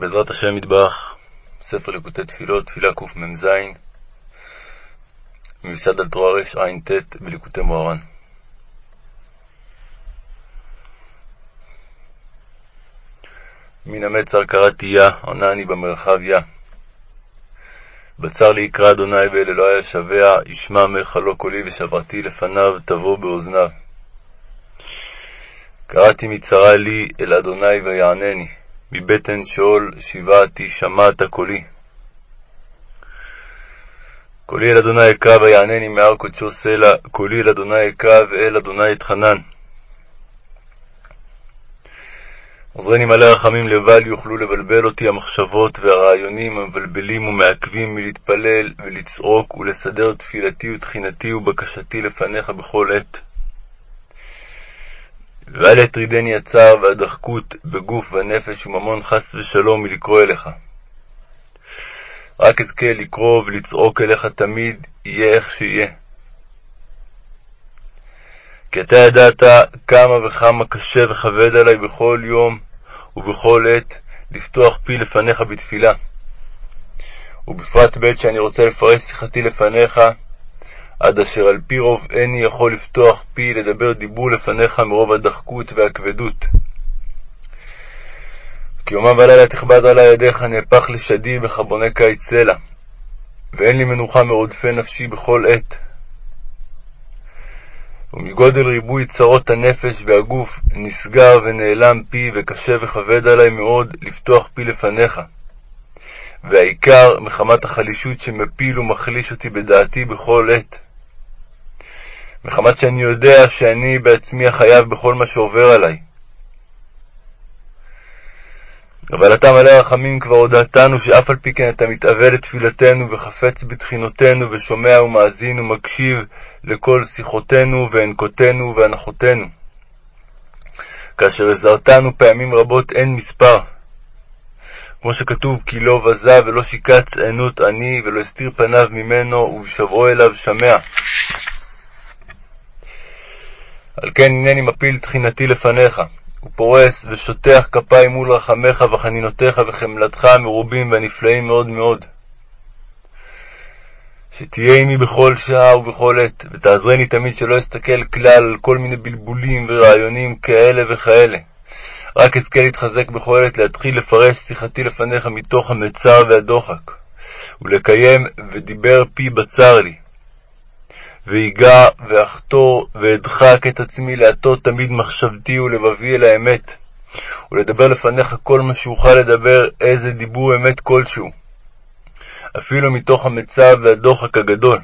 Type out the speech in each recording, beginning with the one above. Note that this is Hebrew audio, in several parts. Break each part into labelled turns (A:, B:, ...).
A: בעזרת השם יתברך, ספר ליקוטי תפילות, תפילה קמ"ז, מיוסד על תורה רע"ט בליקוטי מוהר"ן. מן המצר קראתי יה, עונה אני במרחב יה. בצר לי יקרא אדוני ואל אלוהי אשבע, ישמע מרחלו קולי ושברתי לפניו, תבוא באוזניו. קראתי מצרה לי אל אדוני ויענני, מבטן שאול שיבעתי שמעת קולי. קולי אל אדוני אקרא ויענני מהר קדשו סלע, קולי אל אדוני אקרא ואל אדוני אתחנן. עוזרני מלא רחמים לבל יוכלו לבלבל אותי המחשבות והרעיונים המבלבלים ומעכבים מלהתפלל ולצעוק ולסדר תפילתי ותחינתי ובקשתי לפניך בכל עת. ואל יטרידני הצער והדחקות בגוף ונפש וממון חס ושלום מלקרוא אליך. רק אזכה לקרוא ולצעוק אליך תמיד, יהיה איך שיהיה. כי אתה ידעת כמה וכמה קשה וכבד עלי בכל יום ובכל עת לפתוח פי לפניך בתפילה. ובפרט בעת שאני רוצה לפרש שיחתי לפניך, עד אשר על פי רוב איני יכול לפתוח פי לדבר דיבור לפניך מרוב הדחקות והכבדות. כי יומם ולילה תכבד עלי ידיך, נהפך לשדי בחבוני קיץ סלע, ואין לי מנוחה מעודפי נפשי בכל עת. ומגודל ריבוי צרות הנפש והגוף נסגר ונעלם פי, וקשה וכבד עלי מאוד לפתוח פי לפניך. והעיקר מחמת החלישות שמפיל ומחליש אותי בדעתי בכל עת. מחמת שאני יודע שאני בעצמי החייב בכל מה שעובר עלי. אבל אתה מלא רחמים כבר הודעתנו שאף על פי כן אתה מתאווה לתפילתנו וחפץ בתחינותינו ושומע ומאזין ומקשיב לכל שיחותינו וענקותינו והנחותינו. כאשר עזרתנו פעמים רבות אין מספר. כמו שכתוב כי לא בזה ולא שיקץ עינות עני ולא הסתיר פניו ממנו ובשבעו אליו שמע. על כן הנני מפיל תחינתי לפניך, ופורס ושוטח כפיים מול רחמך וחנינותיך וחמלתך המרובים והנפלאים מאוד מאוד. שתהיה עמי בכל שעה ובכל עת, ותעזרני תמיד שלא אסתכל כלל על כל מיני בלבולים ורעיונים כאלה וכאלה. רק אזכה להתחזק בכל עת להתחיל לפרש שיחתי לפניך מתוך המצר והדוחק, ולקיים ודיבר פי בצר לי, ויגע ואחתור ואדחק את עצמי להטות תמיד מחשבתי ולבבי אל האמת, ולדבר לפניך כל מה שאוכל לדבר, איזה דיבור אמת כלשהו, אפילו מתוך המצב והדוחק הגדול.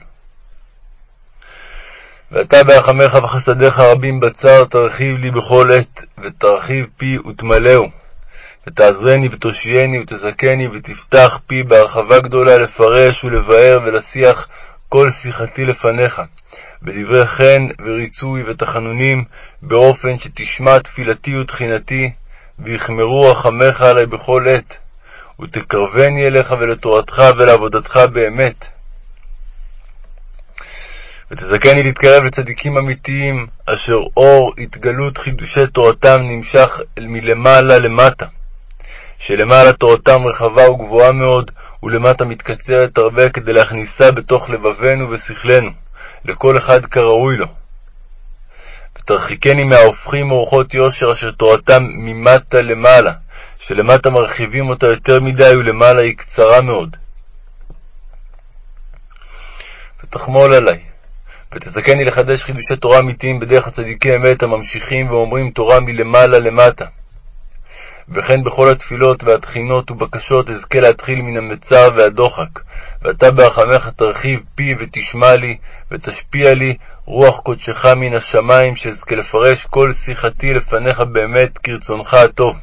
A: ואתה ברחמך וחסדיך רבים בצר תרחיב לי בכל עת, ותרחיב פי ותמלאו, ותעזרני ותושייני ותזכני, ותפתח פי בהרחבה גדולה לפרש ולבאר ולשיח כל שיחתי לפניך, בדברי חן וריצוי ותחנונים, באופן שתשמע תפילתי ותחינתי, ויחמרו רחמך עלי בכל עת, ותקרבני אליך ולתורתך ולעבודתך באמת. ותזכני להתקרב לצדיקים אמיתיים, אשר אור התגלות חידושי תורתם נמשך מלמעלה למטה, שלמעלה תורתם רחבה וגבוהה מאוד, ולמטה מתקצרת הרבה כדי להכניסה בתוך לבבנו ושכלנו, לכל אחד כראוי לו. ותרחיקני מההופכים אורחות יושר אשר תורתם ממטה למעלה, שלמטה מרחיבים אותה יותר מדי ולמעלה היא קצרה מאוד. ותחמול עלי, ותזכני לחדש חידושי תורה אמיתיים בדרך הצדיקי אמת הממשיכים ואומרים תורה מלמעלה למטה. וכן בכל התפילות והתחינות ובקשות אזכה להתחיל מן המצר והדוחק, ואתה ברחמך תרחיב פי ותשמע לי, ותשפיע לי רוח קודשך מן השמיים, שאזכה לפרש כל שיחתי לפניך באמת כרצונך הטוב,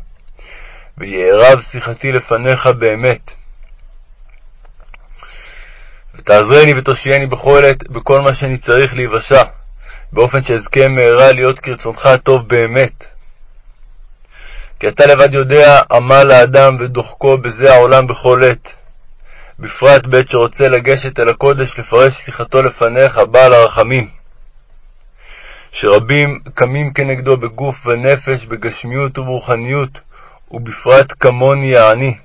A: ויערב שיחתי לפניך באמת. ותעזרני ותושייני בכל עת בכל מה שאני צריך להיוושע, באופן שאזכה מהרה להיות כרצונך הטוב באמת. כי אתה לבד יודע עמל האדם ודוחקו בזה העולם בכל עת. בפרט בעת שרוצה לגשת אל הקודש לפרש שיחתו לפניך, בעל הרחמים. שרבים קמים כנגדו בגוף ונפש, בגשמיות וברוחניות, ובפרט כמוני העני,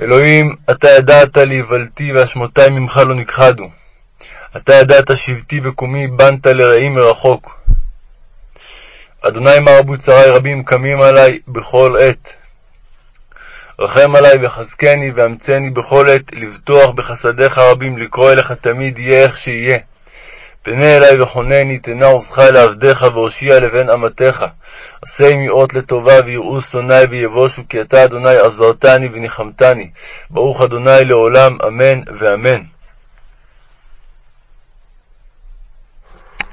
A: אלוהים, אתה ידעת להיוולתי והשמותי ממך לא נכחדו. אתה ידעת שבטי וקומי, בנת לרעים מרחוק. אדוני מה רבו צרי רבים קמים עלי בכל עת. רחם עלי וחזקני ואמצני בכל עת, לבטוח בחסדיך רבים, לקרוא אליך תמיד, יהיה איך שיהיה. פנה אלי וחונני, תנה עוזך לעבדיך והושיע לבן אמתך. עשה עמי אות לטובה, ויראו שונאי ויבושו, כי אתה, אדוני, עזרתני וניחמתני. ברוך אדוני לעולם, אמן ואמן.